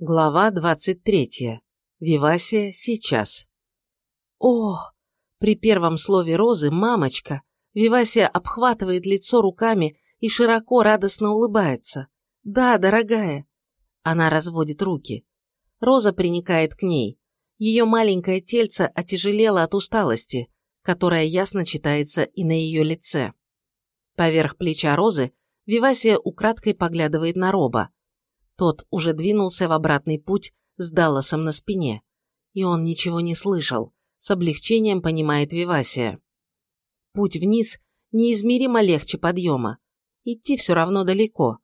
Глава 23. Вивасия сейчас. О! При первом слове Розы «мамочка» Вивасия обхватывает лицо руками и широко радостно улыбается. «Да, дорогая!» Она разводит руки. Роза приникает к ней. Ее маленькое тельце отяжелело от усталости, которая ясно читается и на ее лице. Поверх плеча Розы Вивасия украдкой поглядывает на Роба. Тот уже двинулся в обратный путь с Далласом на спине. И он ничего не слышал, с облегчением понимает Вивасия. Путь вниз неизмеримо легче подъема. Идти все равно далеко.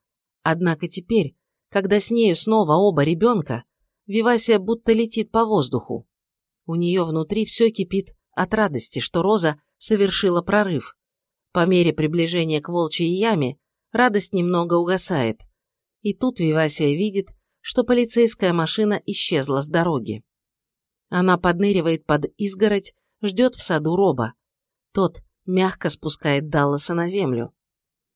Однако теперь, когда с нею снова оба ребенка, Вивасия будто летит по воздуху. У нее внутри все кипит от радости, что Роза совершила прорыв. По мере приближения к волчьей яме радость немного угасает – и тут Вивасия видит, что полицейская машина исчезла с дороги. Она подныривает под изгородь, ждет в саду Роба. Тот мягко спускает Далласа на землю.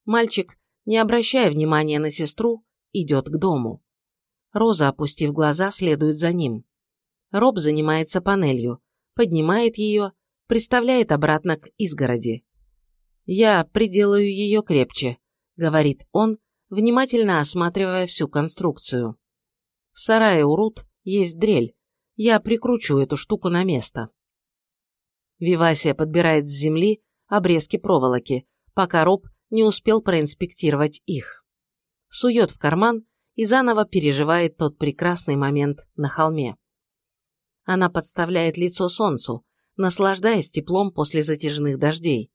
Мальчик, не обращая внимания на сестру, идет к дому. Роза, опустив глаза, следует за ним. Роб занимается панелью, поднимает ее, приставляет обратно к изгороди. «Я приделаю ее крепче», — говорит он, внимательно осматривая всю конструкцию. В сарае у Рут есть дрель. Я прикручу эту штуку на место. Вивасия подбирает с земли обрезки проволоки, пока Роб не успел проинспектировать их. Сует в карман и заново переживает тот прекрасный момент на холме. Она подставляет лицо солнцу, наслаждаясь теплом после затяжных дождей.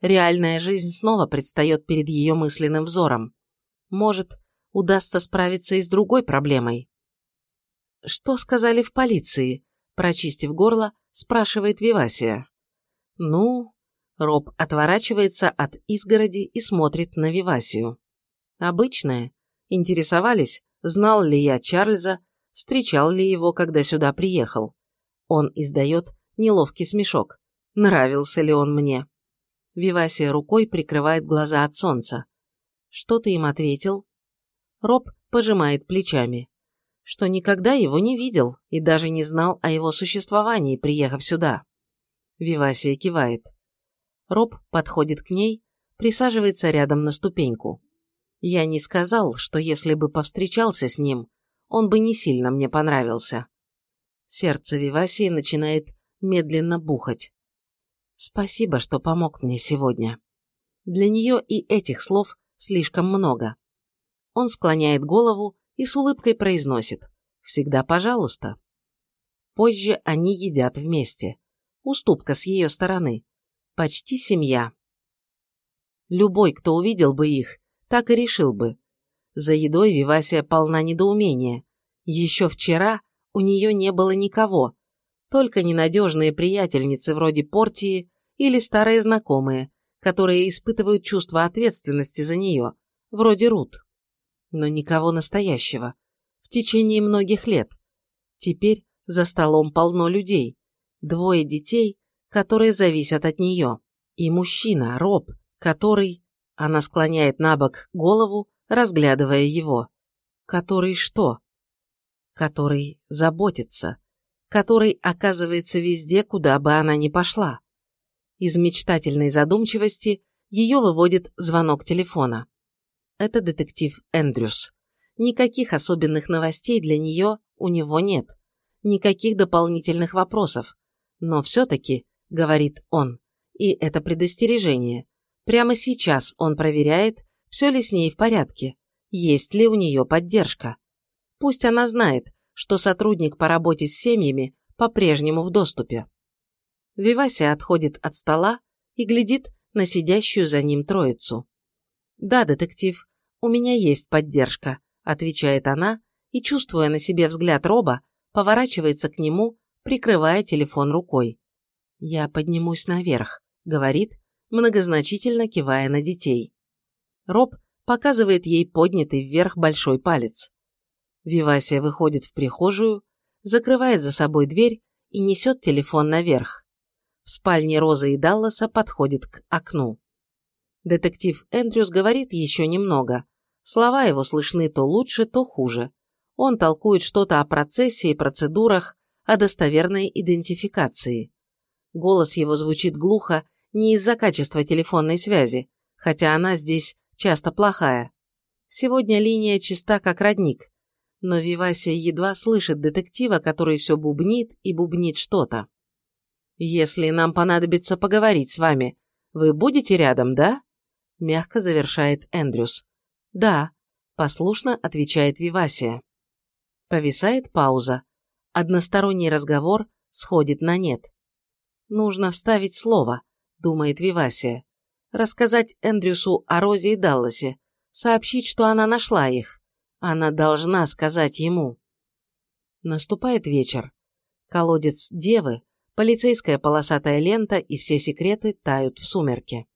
Реальная жизнь снова предстает перед ее мысленным взором. Может, удастся справиться и с другой проблемой. «Что сказали в полиции?» Прочистив горло, спрашивает Вивасия. «Ну...» Роб отворачивается от изгороди и смотрит на Вивасию. «Обычное. Интересовались, знал ли я Чарльза, встречал ли его, когда сюда приехал. Он издает неловкий смешок. Нравился ли он мне?» Вивасия рукой прикрывает глаза от солнца. Что ты им ответил? Роб пожимает плечами. Что никогда его не видел и даже не знал о его существовании, приехав сюда. Вивасия кивает. Роб подходит к ней, присаживается рядом на ступеньку. Я не сказал, что если бы повстречался с ним, он бы не сильно мне понравился. Сердце Вивасии начинает медленно бухать. Спасибо, что помог мне сегодня. Для нее и этих слов слишком много. Он склоняет голову и с улыбкой произносит «Всегда пожалуйста». Позже они едят вместе. Уступка с ее стороны. Почти семья. Любой, кто увидел бы их, так и решил бы. За едой Вивасия полна недоумения. Еще вчера у нее не было никого, только ненадежные приятельницы вроде Портии или старые знакомые, которые испытывают чувство ответственности за нее, вроде Рут. Но никого настоящего. В течение многих лет. Теперь за столом полно людей. Двое детей, которые зависят от нее. И мужчина, Роб, который... Она склоняет на бок голову, разглядывая его. Который что? Который заботится. Который оказывается везде, куда бы она ни пошла. Из мечтательной задумчивости ее выводит звонок телефона. Это детектив Эндрюс. Никаких особенных новостей для нее у него нет. Никаких дополнительных вопросов. Но все-таки, говорит он, и это предостережение, прямо сейчас он проверяет, все ли с ней в порядке, есть ли у нее поддержка. Пусть она знает, что сотрудник по работе с семьями по-прежнему в доступе. Вивася отходит от стола и глядит на сидящую за ним троицу. «Да, детектив, у меня есть поддержка», – отвечает она и, чувствуя на себе взгляд Роба, поворачивается к нему, прикрывая телефон рукой. «Я поднимусь наверх», – говорит, многозначительно кивая на детей. Роб показывает ей поднятый вверх большой палец. Вивасия выходит в прихожую, закрывает за собой дверь и несет телефон наверх в спальне Розы и Далласа подходит к окну. Детектив Эндрюс говорит еще немного. Слова его слышны то лучше, то хуже. Он толкует что-то о процессе и процедурах, о достоверной идентификации. Голос его звучит глухо не из-за качества телефонной связи, хотя она здесь часто плохая. Сегодня линия чиста как родник, но Вивасия едва слышит детектива, который все бубнит и бубнит что-то. «Если нам понадобится поговорить с вами, вы будете рядом, да?» Мягко завершает Эндрюс. «Да», – послушно отвечает Вивасия. Повисает пауза. Односторонний разговор сходит на нет. «Нужно вставить слово», – думает Вивасия. «Рассказать Эндрюсу о Розе и Далласе, сообщить, что она нашла их. Она должна сказать ему». Наступает вечер. Колодец Девы, полицейская полосатая лента и все секреты тают в сумерке.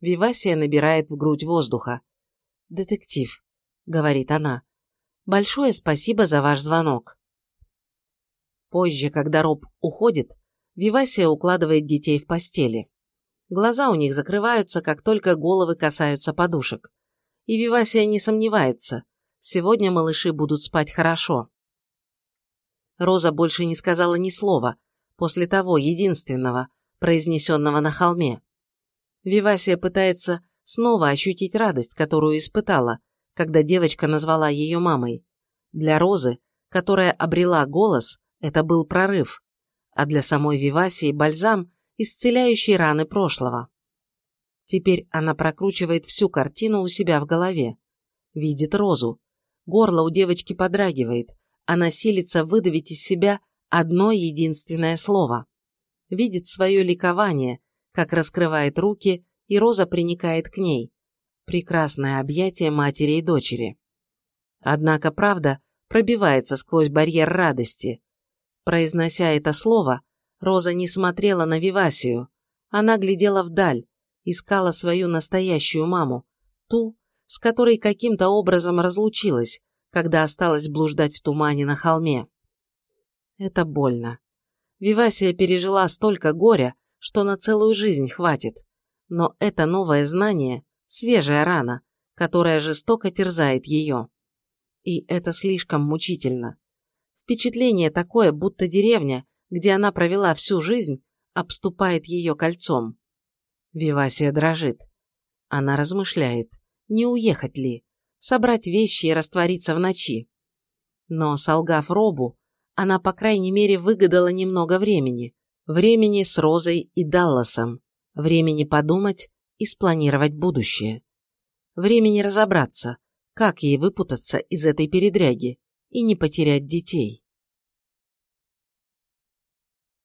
Вивасия набирает в грудь воздуха. «Детектив», — говорит она, — «большое спасибо за ваш звонок». Позже, когда Роб уходит, Вивасия укладывает детей в постели. Глаза у них закрываются, как только головы касаются подушек. И Вивасия не сомневается, сегодня малыши будут спать хорошо. Роза больше не сказала ни слова, после того единственного, произнесенного на холме. Вивасия пытается снова ощутить радость, которую испытала, когда девочка назвала ее мамой. Для Розы, которая обрела голос, это был прорыв, а для самой Вивасии бальзам, исцеляющий раны прошлого. Теперь она прокручивает всю картину у себя в голове. Видит Розу. Горло у девочки подрагивает. Она силится выдавить из себя одно единственное слово. Видит свое ликование, как раскрывает руки, и Роза приникает к ней. Прекрасное объятие матери и дочери. Однако правда пробивается сквозь барьер радости. Произнося это слово, Роза не смотрела на Вивасию. Она глядела вдаль, искала свою настоящую маму, ту, с которой каким-то образом разлучилась, когда осталась блуждать в тумане на холме. Это больно. Вивасия пережила столько горя, что на целую жизнь хватит. Но это новое знание – свежая рана, которая жестоко терзает ее. И это слишком мучительно. Впечатление такое, будто деревня, где она провела всю жизнь, обступает ее кольцом. Вивасия дрожит. Она размышляет, не уехать ли, собрать вещи и раствориться в ночи. Но, солгав Робу, она, по крайней мере, выгадала немного времени, Времени с Розой и Далласом. Времени подумать и спланировать будущее. Времени разобраться, как ей выпутаться из этой передряги и не потерять детей.